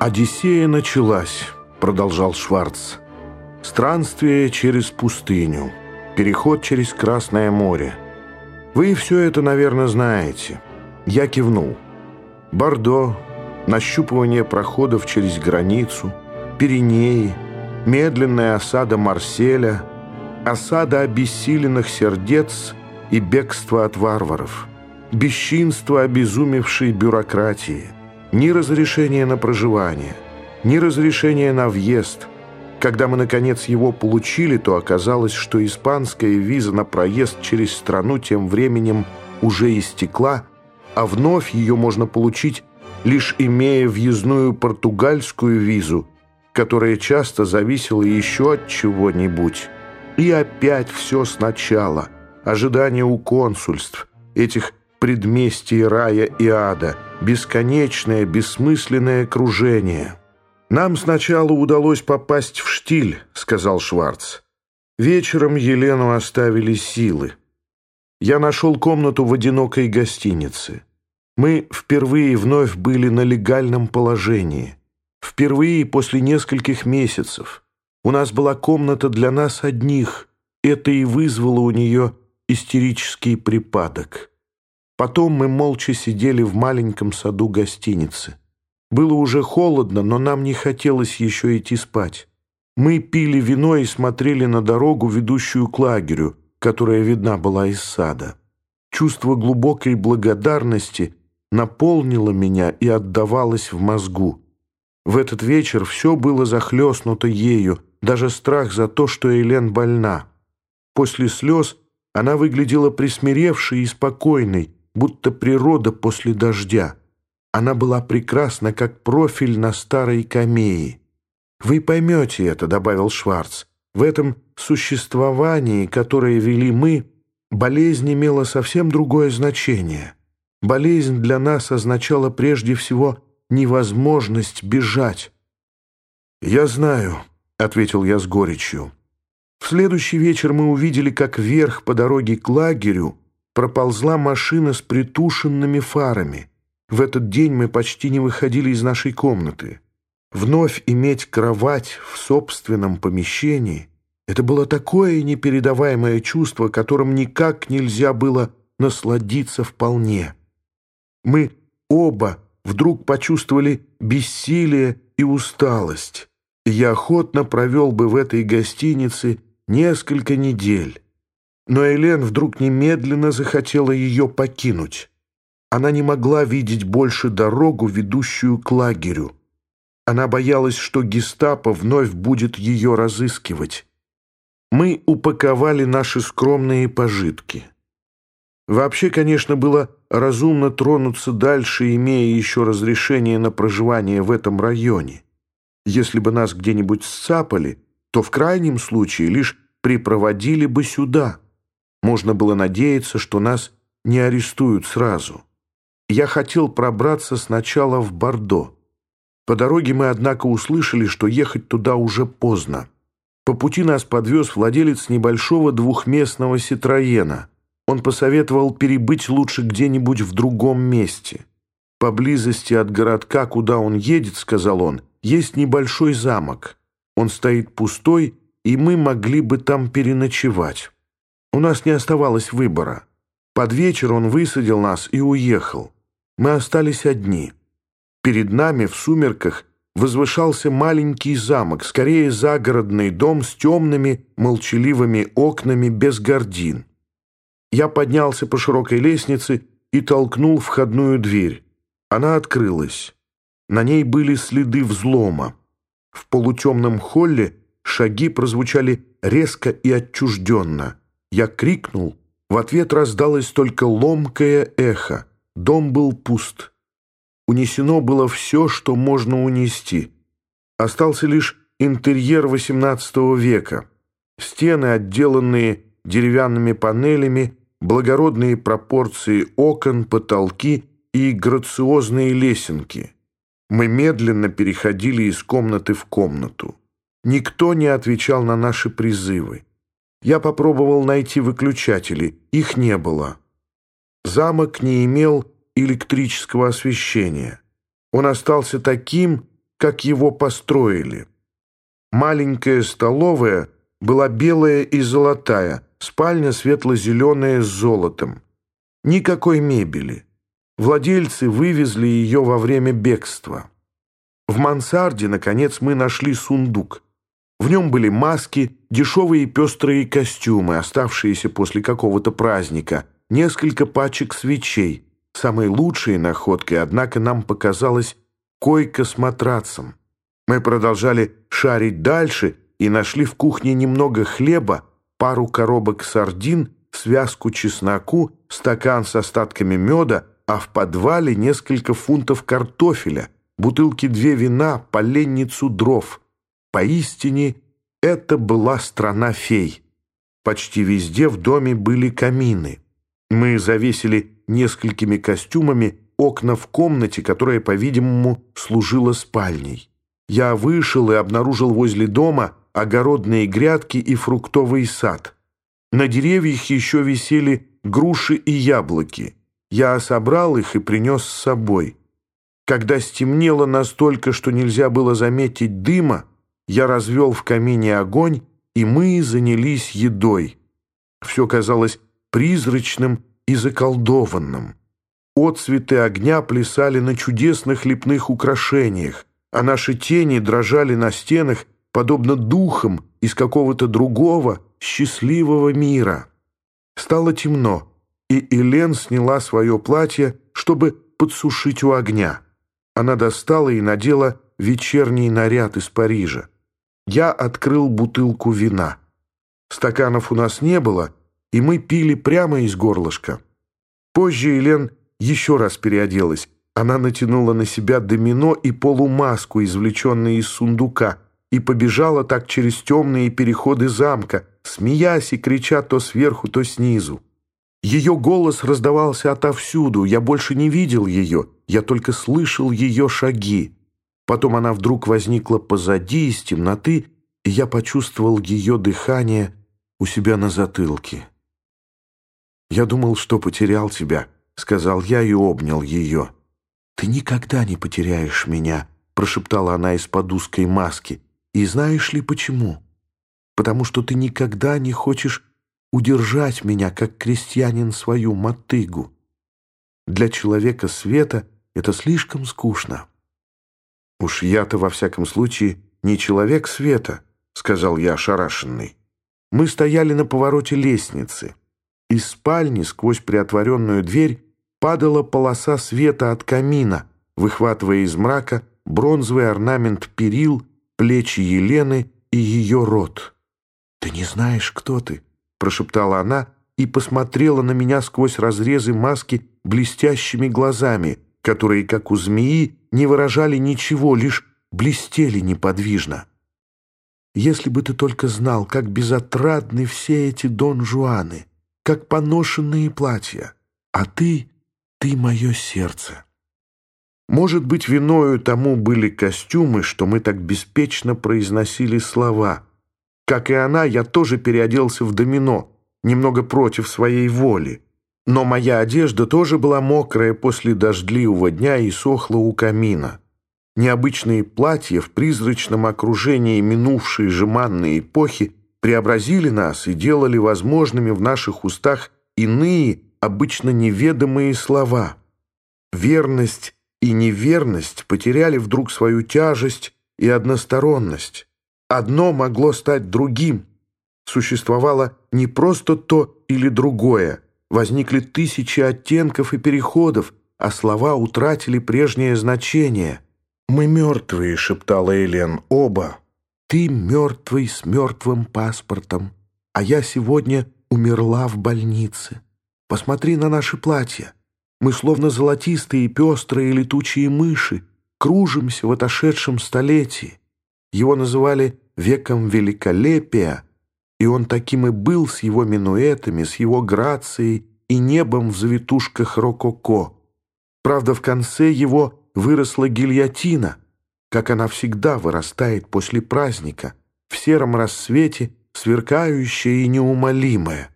«Одиссея началась», — продолжал Шварц. «Странствие через пустыню, переход через Красное море. Вы все это, наверное, знаете». Я кивнул. Бордо, нащупывание проходов через границу, Пиренеи, медленная осада Марселя, осада обессиленных сердец и бегство от варваров, бесчинство обезумевшей бюрократии — ни разрешения на проживание, ни разрешения на въезд. Когда мы, наконец, его получили, то оказалось, что испанская виза на проезд через страну тем временем уже истекла, а вновь ее можно получить, лишь имея въездную португальскую визу, которая часто зависела еще от чего-нибудь. И опять все сначала. Ожидание у консульств, этих предместий рая и ада – бесконечное, бессмысленное кружение. «Нам сначала удалось попасть в штиль», — сказал Шварц. «Вечером Елену оставили силы. Я нашел комнату в одинокой гостинице. Мы впервые вновь были на легальном положении. Впервые после нескольких месяцев. У нас была комната для нас одних. Это и вызвало у нее истерический припадок. Потом мы молча сидели в маленьком саду гостиницы. Было уже холодно, но нам не хотелось еще идти спать. Мы пили вино и смотрели на дорогу, ведущую к лагерю, которая видна была из сада. Чувство глубокой благодарности наполнило меня и отдавалось в мозгу. В этот вечер все было захлестнуто ею, даже страх за то, что Элен больна. После слез она выглядела присмиревшей и спокойной, будто природа после дождя. Она была прекрасна, как профиль на старой камее. «Вы поймете это», — добавил Шварц. «В этом существовании, которое вели мы, болезнь имела совсем другое значение. Болезнь для нас означала прежде всего невозможность бежать». «Я знаю», — ответил я с горечью. В следующий вечер мы увидели, как вверх по дороге к лагерю проползла машина с притушенными фарами. В этот день мы почти не выходили из нашей комнаты. Вновь иметь кровать в собственном помещении — это было такое непередаваемое чувство, которым никак нельзя было насладиться вполне. Мы оба вдруг почувствовали бессилие и усталость. я охотно провел бы в этой гостинице несколько недель. Но Элен вдруг немедленно захотела ее покинуть. Она не могла видеть больше дорогу, ведущую к лагерю. Она боялась, что гестапо вновь будет ее разыскивать. Мы упаковали наши скромные пожитки. Вообще, конечно, было разумно тронуться дальше, имея еще разрешение на проживание в этом районе. Если бы нас где-нибудь сцапали, то в крайнем случае лишь припроводили бы сюда – можно было надеяться, что нас не арестуют сразу. Я хотел пробраться сначала в Бордо. По дороге мы, однако, услышали, что ехать туда уже поздно. По пути нас подвез владелец небольшого двухместного «Ситроена». Он посоветовал перебыть лучше где-нибудь в другом месте. «Поблизости от городка, куда он едет, — сказал он, — есть небольшой замок. Он стоит пустой, и мы могли бы там переночевать». У нас не оставалось выбора. Под вечер он высадил нас и уехал. Мы остались одни. Перед нами в сумерках возвышался маленький замок, скорее загородный дом с темными, молчаливыми окнами без гордин. Я поднялся по широкой лестнице и толкнул входную дверь. Она открылась. На ней были следы взлома. В полутемном холле шаги прозвучали резко и отчужденно. Я крикнул. В ответ раздалось только ломкое эхо. Дом был пуст. Унесено было все, что можно унести. Остался лишь интерьер XVIII века. Стены, отделанные деревянными панелями, благородные пропорции окон, потолки и грациозные лесенки. Мы медленно переходили из комнаты в комнату. Никто не отвечал на наши призывы. Я попробовал найти выключатели, их не было. Замок не имел электрического освещения. Он остался таким, как его построили. Маленькая столовая была белая и золотая, спальня светло-зеленая с золотом. Никакой мебели. Владельцы вывезли ее во время бегства. В мансарде, наконец, мы нашли сундук. В нем были маски, дешевые пестрые костюмы, оставшиеся после какого-то праздника, несколько пачек свечей. Самой лучшей находкой, однако, нам показалась койка с матрацем. Мы продолжали шарить дальше и нашли в кухне немного хлеба, пару коробок сардин, связку чесноку, стакан с остатками меда, а в подвале несколько фунтов картофеля, бутылки две вина, поленницу дров. Поистине, это была страна фей. Почти везде в доме были камины. Мы завесили несколькими костюмами окна в комнате, которая, по-видимому, служила спальней. Я вышел и обнаружил возле дома огородные грядки и фруктовый сад. На деревьях еще висели груши и яблоки. Я собрал их и принес с собой. Когда стемнело настолько, что нельзя было заметить дыма, я развел в камине огонь, и мы занялись едой. Все казалось призрачным и заколдованным. Отцветы огня плясали на чудесных лепных украшениях, а наши тени дрожали на стенах, подобно духам из какого-то другого, счастливого мира. Стало темно, и Элен сняла свое платье, чтобы подсушить у огня. Она достала и надела вечерний наряд из Парижа. Я открыл бутылку вина. Стаканов у нас не было, и мы пили прямо из горлышка. Позже Елен еще раз переоделась. Она натянула на себя домино и полумаску, извлеченные из сундука, и побежала так через темные переходы замка, смеясь и крича то сверху, то снизу. Ее голос раздавался отовсюду, я больше не видел ее, я только слышал ее шаги. Потом она вдруг возникла позади из темноты, и я почувствовал ее дыхание у себя на затылке. «Я думал, что потерял тебя», — сказал я и обнял ее. «Ты никогда не потеряешь меня», — прошептала она из-под узкой маски. «И знаешь ли почему? Потому что ты никогда не хочешь удержать меня, как крестьянин, свою мотыгу. Для человека света это слишком скучно». «Уж я-то, во всяком случае, не человек света», — сказал я ошарашенный. Мы стояли на повороте лестницы. Из спальни сквозь приотворенную дверь падала полоса света от камина, выхватывая из мрака бронзовый орнамент перил, плечи Елены и ее рот. «Ты не знаешь, кто ты?» — прошептала она и посмотрела на меня сквозь разрезы маски блестящими глазами, которые, как у змеи, не выражали ничего, лишь блестели неподвижно. «Если бы ты только знал, как безотрадны все эти Дон Жуаны!» как поношенные платья, а ты, ты мое сердце. Может быть, виною тому были костюмы, что мы так беспечно произносили слова. Как и она, я тоже переоделся в домино, немного против своей воли. Но моя одежда тоже была мокрая после дождливого дня и сохла у камина. Необычные платья в призрачном окружении минувшей жеманной эпохи преобразили нас и делали возможными в наших устах иные, обычно неведомые слова. Верность и неверность потеряли вдруг свою тяжесть и односторонность. Одно могло стать другим. Существовало не просто то или другое. Возникли тысячи оттенков и переходов, а слова утратили прежнее значение. «Мы мертвые», — шептала Элен, — «оба». Ты мертвый с мертвым паспортом, а я сегодня умерла в больнице. Посмотри на наши платья. Мы словно золотистые, пестрые летучие мыши, кружимся в отошедшем столетии. Его называли «веком великолепия», и он таким и был с его минуэтами, с его грацией и небом в завитушках рококо. Правда, в конце его выросла гильотина — как она всегда вырастает после праздника, в сером рассвете, сверкающая и неумолимая.